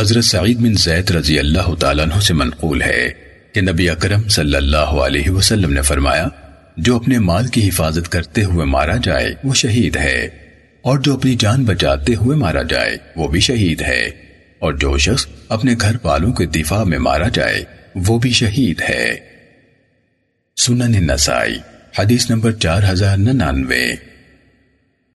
حضرت سعید بن زید رضی اللہ تعالیٰ عنہ سے منقول ہے کہ نبی اکرم صلی اللہ علیہ وسلم نے فرمایا، جو اپنے مال کی حفاظت کرتے ہوئے مارا جائے، وہ شہید ہے، اور جو اپنی جان بچاتے ہوئے مارا جائے، وہ بھی شہید ہے، اور جو شخص اپنے گھر والوں کے دفاع میں مارا جائے، وہ بھی شہید ہے۔ سنن نسائی، حدیث نمبر چار ہزار ننانوے۔